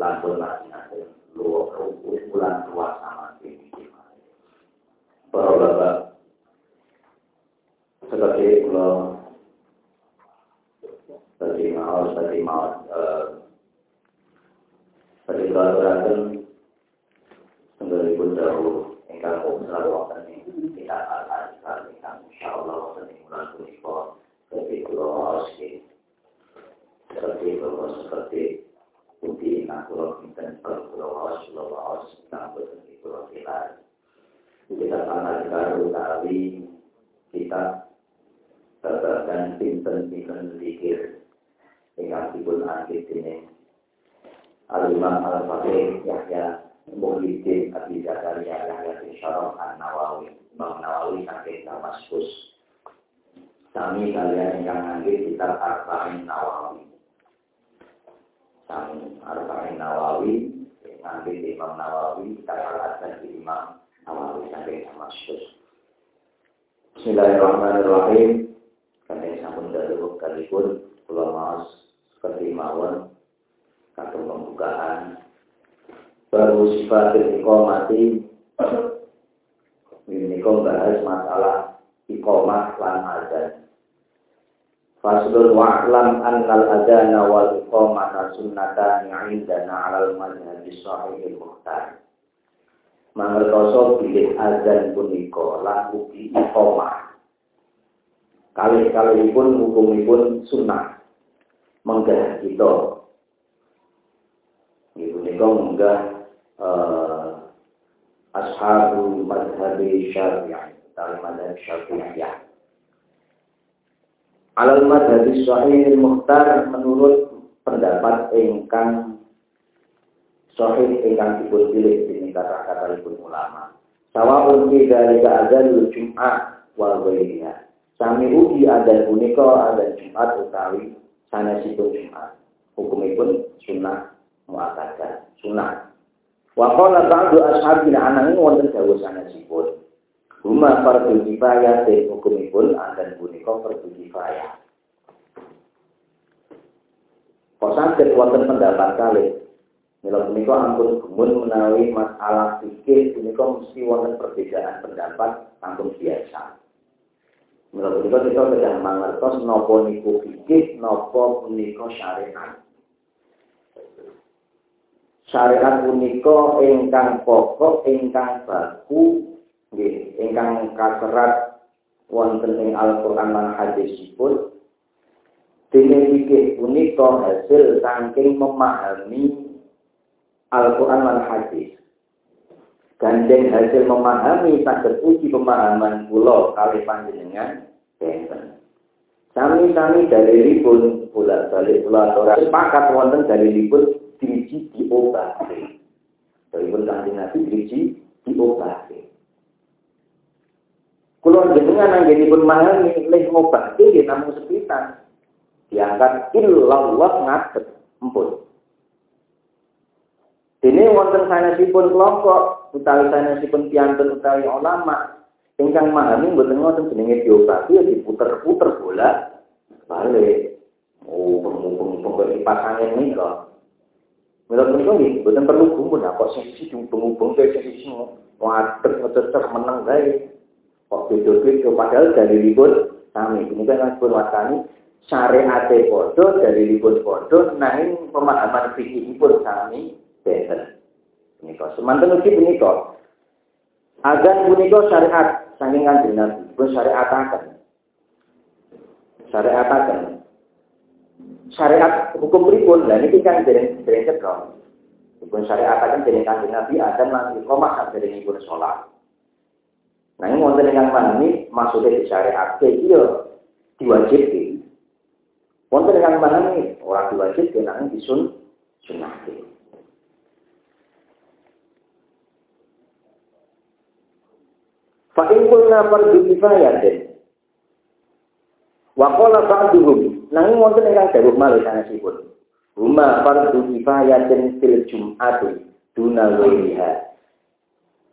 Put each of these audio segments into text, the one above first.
tua punika lan pun masing luwih bulan tua sama kita para bapak seperti kalau seperti mau seperti mau seperti kalau berarti sendiri pun jauh engkau mau selalu waktu ini tidak akan sekali kan insya Allah waktu ini bulan kuniko seperti kalau harus seperti kalau seperti Bukti nak kalau kita kalau harus kalau harus nak seperti kalau kita kita sangat baru kali kita babagan pinten-pinten zikir. Ingkang dipun angkit ini Al-Imam Al-Fatih Yahya Muhyiddin Abi Zakaria Yahya bin Syaraf An-Nawawi. Imam Nawawi saking Damaskus. Sami kalian yang angkit kita Arba'in Nawawi. Sami Arba'in Nawawi Angkit Imam Nawawi kita perhatikan di Imam Nawawi saking Damaskus. Bismillahirrahmanirrahim kami sampun dalu kalipun kula maos seperti mawon kagem pembukaan. Baru sifat iqamati ini bahas masalah iqamah lan azan. Faslun wa'lam annal adana wal iqamata sunnatan indana alal madhhabi sahih muhtar. Mangertoso bilih azan punika lan ugi iqamah kali-kali pun hukumipun sunnah. Menggah kita. Ibu nika menggah uh, ashabu madhabi syafi'i dari madhab syafi'iyah alal madhabi sahih muhtar menurut pendapat ingkang sahih ingkang dipun pilih ini kata-kata ulama. Sawa'un fi dzalika adzalul jum'ah wal ghairiha Sami ugi ada punika ada Jumat utawi sanesipun Jumat. Hukumipun sunnah muakkadah, sunnah. Wa qala ba'du ashabina anangin wonten dawuh sanesipun. Huma fardhu kifayah te hukumipun adan punika fardhu kifayah. Kok saged wonten pendapat kali Mila punika ampun gumun menawi masalah fikih punika mesti wonten perbedaan pendapat ampun biasa. Menurut kita kita sudah mengertos nopo niku fikih, nopo punika syariat. Syariat punika ingkang pokok, ingkang baku, ingkang kaserat wonten ing Al-Qur'an lan hadisipun. Dene fikih punika hasil saking memahami Al-Qur'an lan hadis. Gandeng hasil memahami saged uji pemahaman kula kali panjenengan benten. Sami-sami dalilipun bolak balik kula ora sepakat wonten dalilipun driji diobati. Dalilipun kanjeng Nabi driji diobati. Kula jenengan anggenipun memahami leh ngobati nggih namung sepisan. Diangkat illallah ngatet empun. Dene wonten sanesipun kelompok utawi sanesipun piantun utawi ulama ingkang memahami mboten ngoten jenenge diobati ya diputer-puter bola balik. Oh, pengumum pengumum pasangan ini kok. Mila punika nggih mboten perlu gumun kok sisi diubung-ubung ke sisi wadeg ngecer meneng gawe. Kok beda-beda padahal dari ribut sami. Ini kan pun padha dari ribut padha nanging pemahaman fikihipun sami benten. Menika semanten ugi punika. Azan punika syariat saking kanjeng Nabi, pun syariataken. syariataken. Syariat hukum pripun? Lah niki kan dereng dereng cetha. Dipun syariataken dening Kanjeng Nabi adzan lan iqamah saderengipun salat. Nah ini wonten ingkang manani maksudnya disyariatke iki yo diwajibke. Wonten ingkang manani ora diwajibke nanging disun sunahke. Fa in kunna fardhu kifayatin. Wa qala ba'duhum, nanging wonten ingkang dawuh malih sanesipun. Huma fardhu kifayatin fil jum'ati duna wiriha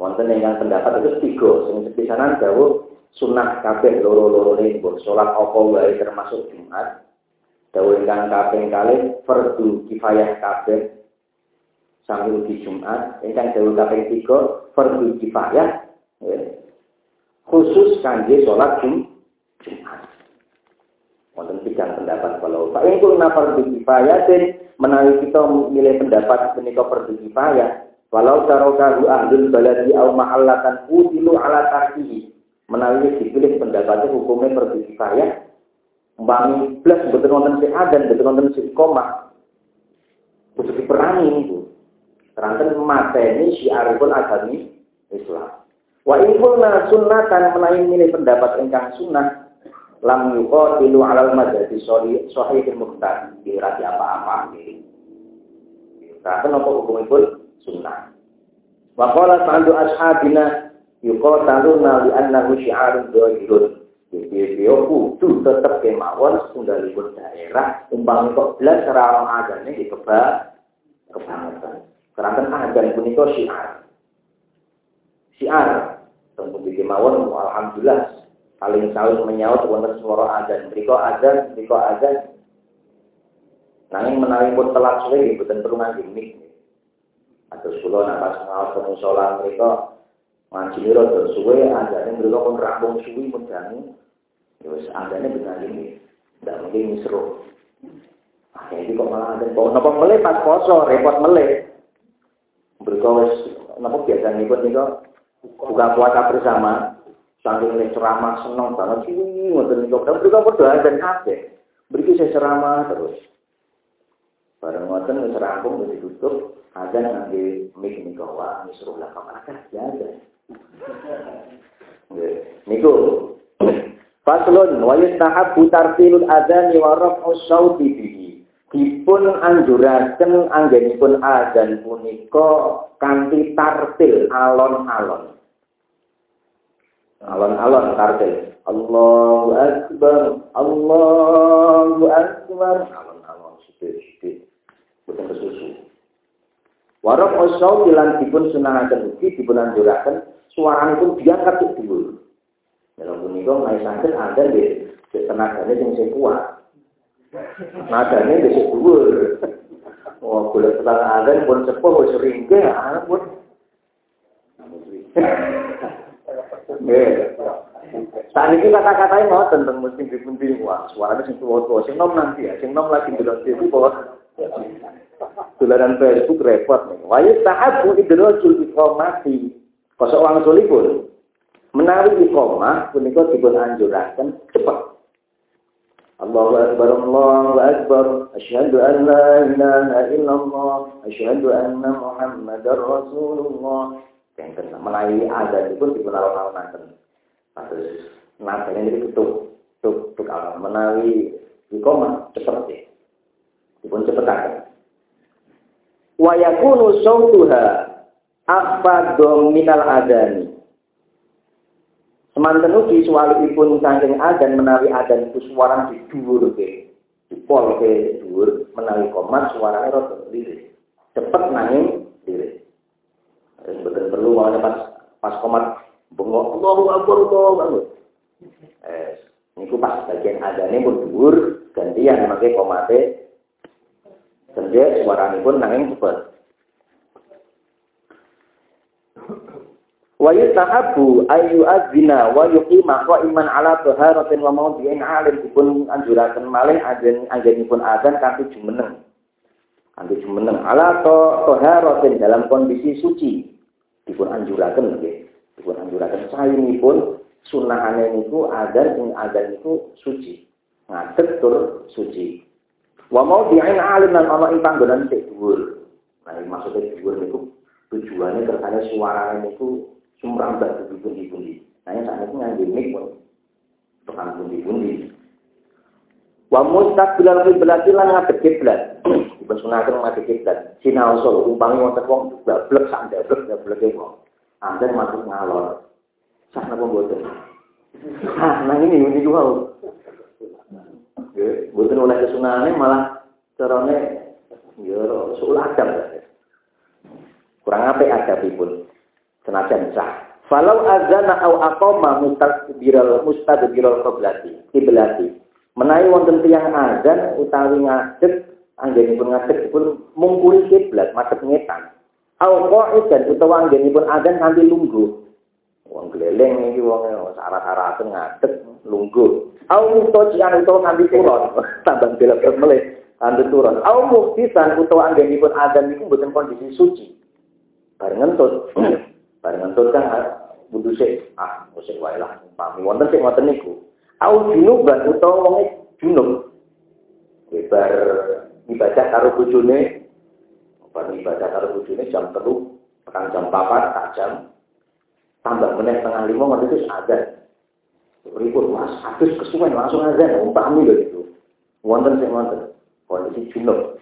wonten ingkang pendapat itu tiga sing sepisanan dawuh sunah kabeh loro-loro mbok salat apa wae termasuk Jumat dawuh ingkang kaping kalih fardu kifayah kabeh sambil di Jumat ingkang dawuh kaping tiga fardu kifayah ya. Khusus kangge salat Jumat wonten tiga pendapat kalau Pak Ingkul nafar kifayah menawi kita milih pendapat menika fardu kifayah Walau tarokahu ahlul baladi au mahallatan utilu ala tarkihi. Menawi dipilih pendapatnya hukumnya pergi kifayah. Umpami plus betul nonton si adan, betul nonton si koma. Kudu diperangi itu. Teranten mateni syiaripun agami Islam. Wa in qulna sunnatan menawi milih pendapat ingkang sunnah lam yuqatilu alal madhhabi sahihil muhtar. Kira apa-apa iki. Teranten apa hukumipun sunnah. Wa qala ba'du ashabina yuqataluna li annahu syi'arun. Jadi dia kudu tetap kemauan libur daerah umpang kok belas serawang adanya di keba kebangetan. Karena adan punika syiar. Syiar tentu di kemauan alhamdulillah paling saling menyaut wonten suara adan. Mriko adan, mriko adan. Nanging menawi pun telat suwe boten perlu ngangge mik. Atau sekolah nak pas ngawas ke musola mereka ngaji terus suwe adanya mereka pun rampung suwi mendangi. Terus adanya benar ini, tidak mungkin misro. Akhirnya kok malah ada kok napa meleh pas poso repot meleh. Mereka wis napa biasa nih pun buka puasa bersama sambil nih ceramah seneng banget sih ngoten niku. Dan mereka berdoa dan kabeh. Beri saya ceramah terus. Bareng ngoten wis rampung wis ditutup, ada ngambil mic niku wa misruh lakam akah ya ada. Niku Faslun wa yustahabbu tartilul adzan wa raf'u sauti bihi. Dipun anjuraken anggenipun adzan punika kanthi tartil alon-alon. Alon-alon tartil. Allahu akbar, Allahu akbar. Alon-alon sithik-sithik boten kesusu. Warok osau bilang dipun sunanaken ugi dipun anjuraken suaranipun diangkat dhuwur. Dalam punika ngaisaken ada di tenagane sing kuat. Nadane di dhuwur. Wah, boleh petang ada pun sepuh wis ringke anak pun. Saat ini kata-katanya mau tentang mesti dipunting wah suaranya sing tua-tua, sing nom nanti ya, sing nom lagi belum TV bahwa Tularan Facebook repot nih. Wa yastahabu idrajul iqamati. Kosok wang sulipun. Menawi iqamah punika dipun anjuraken cepat. Akbar Allahu akbar asyhadu an la ilaha illallah asyhadu anna muhammadar rasulullah Yang kena menawi ada pun dipun alon-alonaken. Terus nadane ini tutup tuk alon menawi iqamah cepet ya. Dipun cepetaken. Wa yakunu sautuha minal adani. Semanten ugi suwalipun saking adan menawi adan itu suara di dhuwur ke. Dipol ke dhuwur menawi komat suarane rada lirik. Cepet nanging lirik. Terus betul perlu mau pas pas komat bengok Allahu Akbar Allahu Akbar. Eh, niku pas bagian adane pun dhuwur gantian mangke komate Sendiri suaranipun nanging cepet. Wa yustahabu ayu azina wa yuqima iman ala taharatin wa mawdi'in alim dipun anjuraken malih ajen anjenipun azan kanthi jumeneng. Kanthi jumeneng ala taharatin dalam kondisi suci dipun anjuraken nggih. Dipun anjuraken sainipun sunahane niku azan sing azan niku suci. ngadeg tur suci. Wa mau diain alim lan ana ing panggonan sik dhuwur. Nah, maksudnya dhuwur niku tujuannya kersane suarane niku sumrambah pundi-pundi. Nah, yang saat ini nganggo mic tekan pundi-pundi. Wa mustaqbilal qiblat lan ngadeg kiblat. Dipesunaken ngadeg kiblat. Sol umpami wonten wong blablek sak ndablek ndableke wong. Anda masuk ngalor. Sah napa mboten? Ah, nah ini ini juga. Mboten oleh kesunahane malah carane ya sul adab. Kurang apik adabipun. Senajan sah. Falau azana au aqama mustaqbiral mustaqbiral qiblati. Qiblati. Menawi wonten tiyang azan utawi ngadeg anggenipun ngadeg pun mungkuli kiblat madhep ngetan. Au qa'idan utawa anggenipun azan kanthi lungguh. Wong gleleng iki wong syarat-syaratan ngadeg lungguh. Au mustocian utawa kanthi turun. Tambah belok melih kanthi turun. Au muftisan utawa anggenipun azan niku mboten kondisi suci. Bareng ngentut. Bareng ngentut kan butuh sik ah musik wae lah. Pami wonten sing ngoten niku. Au junuban utawa wong junub. Bar ibadah karo bojone, bar ibadah karo bojone jam telu, tekan jam 4 tak jam. Tambah menit setengah lima nanti itu ada. Ribut mas, habis kesuwen langsung aja, umpami lho itu. Wonten sing wonten kondisi junub.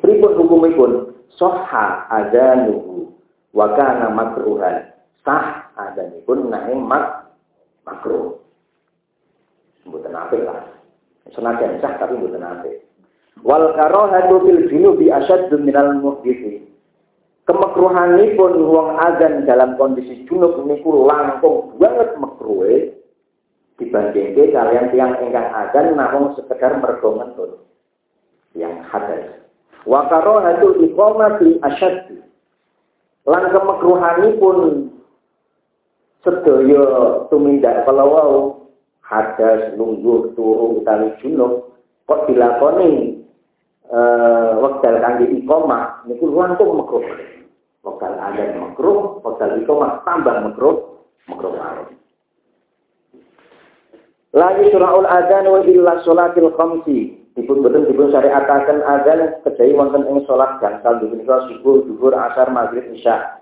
Pripun hukumipun? Soha ada nunggu wakana makruhan. Sah ada pun naik mak makruh. Mboten apik lah. Senajan sah tapi mboten apik. Wal karahatu fil junubi asyaddu minal muhditsi. pun wong azan dalam kondisi junub niku langkung banget makruhe dibandingke kalian tiang ingkang azan namung sekedar mergo ngentut. Yang hadas. Wa karahatu iqamati asyaddu. Lan pun sedaya tumindak kalau hadas lungguh turu utawi junub kok dilakoni eh wekdal kangge iqamah niku langkung makruh. Wekdal azan makruh, wekdal iqamah tambah makruh, makruh mawon. La yusra'ul adzan wa illa sholatil khamsi. Dipun boten dipun syariataken azan kejawi wonten ing salat gangsal dipunika subuh, zuhur, asar, maghrib, isya.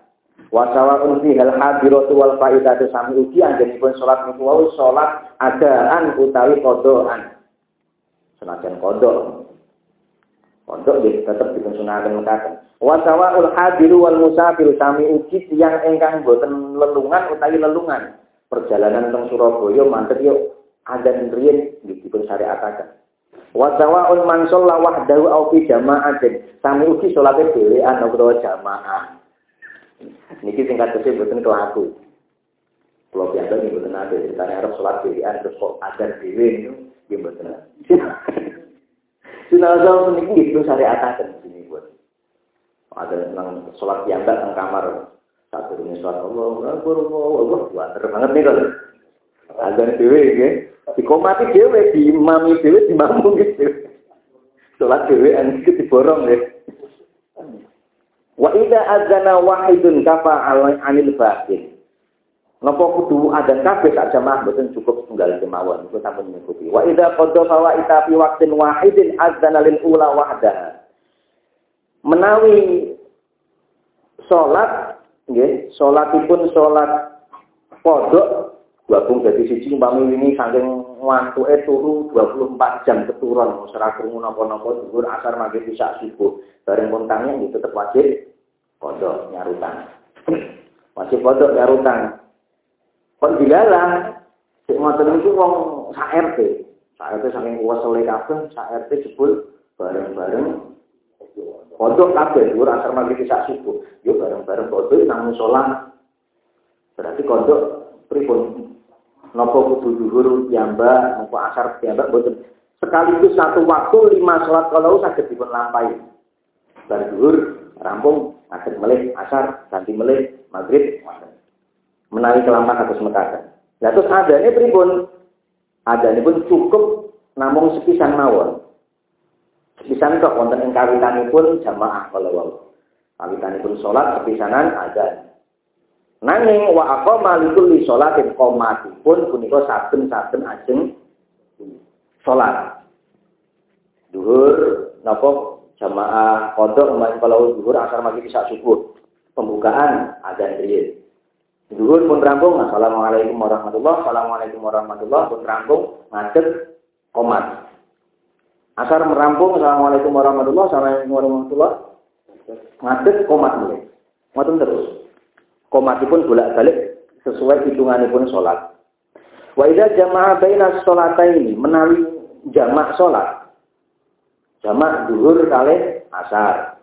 Wasawa unfi hal hadiratu wal faidatu sami ugi anggenipun salat niku wau salat adaan utawi kodoan. Senajan kodok. Kodok nggih tetep dipunsunaken mekaten. Wasawa ul hadiru wal musafir sami ugi tiyang ingkang boten lelungan utawi lelungan. Perjalanan teng Surabaya mantep yuk adzan riyen dipun syariataken. Wasawa ul man shalla wahdahu au fi jama'atin. Sami ugi salate dhewean utawa jamaah. Niki singkat kecil buatan kelaku. Kalau biasa nih buatan ada, ceritanya harus sholat dirian, terus kok ajar diri itu, dia buatan ada. Sinal jauh niki itu sari atasan sini buat. Ada tentang sholat piambak tentang kamar. Satu ini sholat Allah, Allah, Allah, Allah, banget nih kalau. Azan dewe ya. Dikomati dewe, di mami dewe, di mampu gitu. Sholat dewe, itu diborong ya. Wa idza adzana wahidun kafa anil batin. Napa kudu ada kabeh sak jamaah mboten cukup tunggal kemawon iku sampun mengikuti. Wa idza qadha fawaita fi waqtin wahidin adzana lil ula wahda. Menawi salat nggih, salatipun salat kodok gabung jadi siji umpami ini saking ngantuke turu 24 jam keturun ora krungu napa-napa dhuwur asar maghrib isya subuh bareng pun tangi tetep wajib kodok nyarutan. Wajib kodok nyarutan. Kon dilalah sik ngoten niku wong sak RT. Sak RT saking kuwasele kabeh, sak RT jebul bareng-bareng kodok kabeh dhuwur asar maghrib isya subuh. Yo bareng-bareng kodok nang musala. Berarti kodok pripun? Napa kudu dhuwur piyambak, napa asar piyambak boten. Sekaligus satu waktu lima sholat kalau sakit dipun lampahi. Bar dhuwur rampung, akhir melih asar, ganti melih maghrib, menawi kelampan harus mekaten. Nah terus adanya pripun? Adanya pun cukup namung sepisan mawon. Sepisan kok wonten ing kawitanipun jamaah kalau wau. Kawitanipun salat sepisanan ada. Nanging wa aqama likulli sholatin qomatipun punika saben-saben ajeng sholat. Duhur, nopo jamaah kodok, kalau duhur asar maghrib bisa subuh. Pembukaan ada riyin. Duhur pun rampung, Assalamualaikum warahmatullahi Assalamualaikum warahmatullahi pun rampung, ngadeg, komat. Asar merampung, Assalamualaikum warahmatullahi Assalamualaikum warahmatullahi ngadeg, komat mulai. Ngoten terus. Komatipun bolak-balik sesuai hitunganipun sholat. Wa idza jama'a baina sholataini menawi jamak sholat. Jamak duhur kali asar.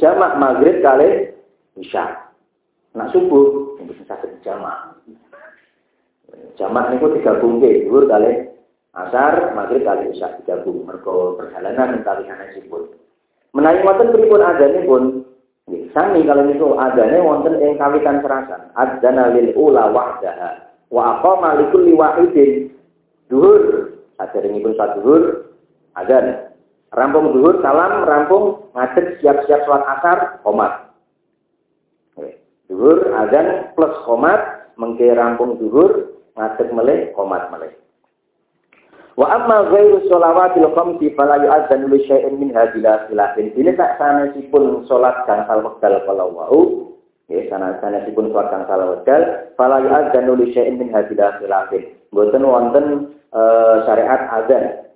Jamak maghrib kali isya. Nak subuh, mungkin sakit jamak. Jamak niku digabung ke, dhuwur kali asar, maghrib kali isya digabung. Mergo perjalanan kali sanesipun. Menawi wonten pripun pun sami kalau niku adane wonten ing kawitan serasan. Adzana lil ula wahdaha wa aqama likulli wahidin duhur. Saat duhur adan. Rampung duhur, salam, rampung, ngadeg siap-siap sholat asar, komat. Duhur, azan plus komat, mengke rampung duhur, ngadeg meleh, komat meleh. Wa amma ghairu sholawatil khamsi fala yu'adzanu li syai'in min hadila khilafin. Ini tak sanesipun salat gangsal wekdal kalau wau. Ya, sanesipun salat gangsal wekdal fala yu'adzanu li syai'in min hadila khilafin. Mboten wonten uh, syariat azan.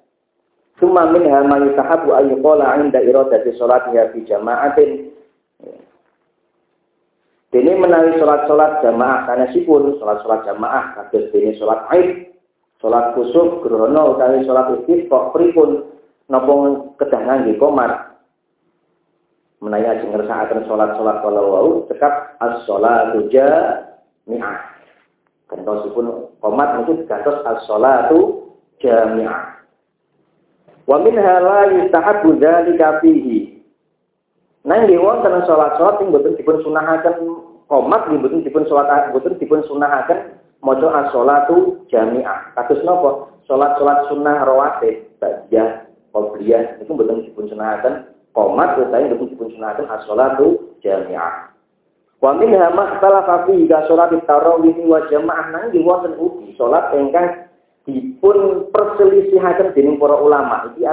Summa minha ma yustahabu ayyuqala 'inda iradati sholatiha fi jama'atin Dene menawi sholat-sholat jamaah sanesipun sholat-sholat jamaah kados dene sholat Aid, sholat kusuk grono utawi sholat istisqa pripun napa kedah ngangge komar. Menawi ajeng ngersakaken sholat-sholat kala wau cekap as-sholatu jami'ah. Gantosipun komat niku gantos as-sholatu jami'ah. Wa minha la yustahabbu dzalika fihi nggih wonten salat-salat sing boten dipun sunahaken komat nggih boten dipun salat boten dipun sunahaken maca as-shalatu jami'ah. Kados napa? Salat-salat sunah rawatib, ba'diyah, qobliyah niku boten dipun sunahaken komat utawi boten dipun sunahaken as-shalatu jami'ah. Wa minha makhtalafa fi ka salat tarawih wa jamaah nang wonten ugi salat ingkang dipun perselisihaken dening para ulama. Iki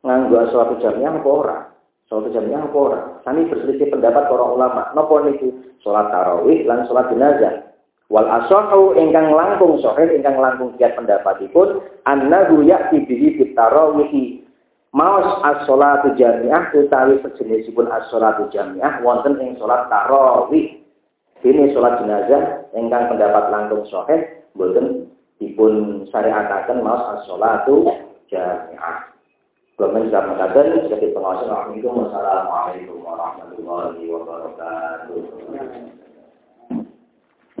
nganggo salat jami'ah apa ora? Sholat jamiah apa ora? Sami berselisih pendapat para ulama. Napa niku? Sholat tarawih lan sholat jenazah. Wal asahu ingkang langkung sahih ingkang langkung kiat pendapatipun annahu ya'ti bihi fit tarawih maos as-sholatu jamiah utawi sejenisipun as-sholatu jamiah wonten ing sholat tarawih. Ini sholat jenazah ingkang pendapat langkung sahih boten dipun syariataken maos as-sholatu jamiah. Government sudah mengatakan sebagai pengawasan Assalamualaikum warahmatullahi wabarakatuh.